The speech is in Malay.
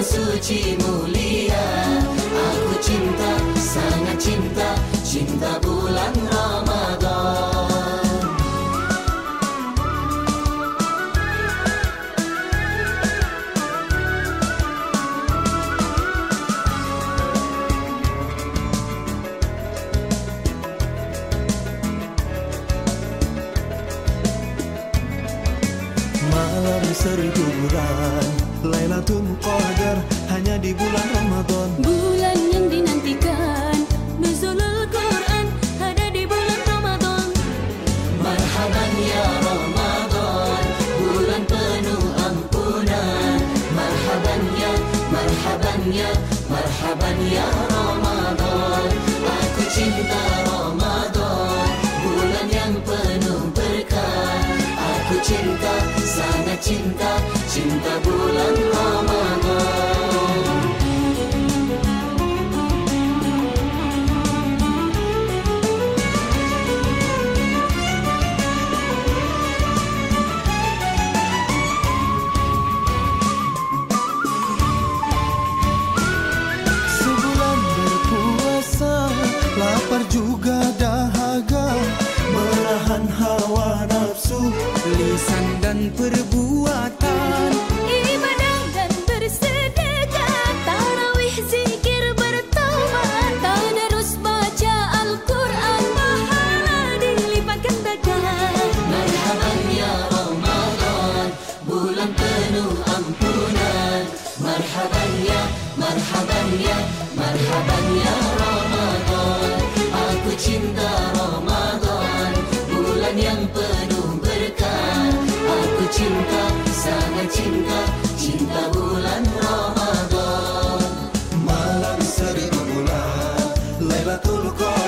suci mulia aku cinta sangat cinta cinta bulan seribu bulan Lailatul Qadar hanya di bulan Ramadan. Bulan yang dinantikan Nuzulul Quran ada di bulan Ramadan. Marhaban ya Ramadan bulan penuh ampunan. Marhaban ya marhaban ya marhaban ya Ramadan. Aku cinta Ramadan bulan yang penuh berkah. Aku cinta cinta cinta bulan Ramadan Sebulan berpuasa Lapar juga dahaga. Menahan hawa nafsu Lisan dan perbuatan penuh ampunan Marhaban ya, marhaban ya, marhaban ya Ramadan Aku cinta Ramadan, bulan yang penuh berkah. Aku cinta, sangat cinta, cinta bulan Ramadan Malam seribu bulan, Lailatul Qadar.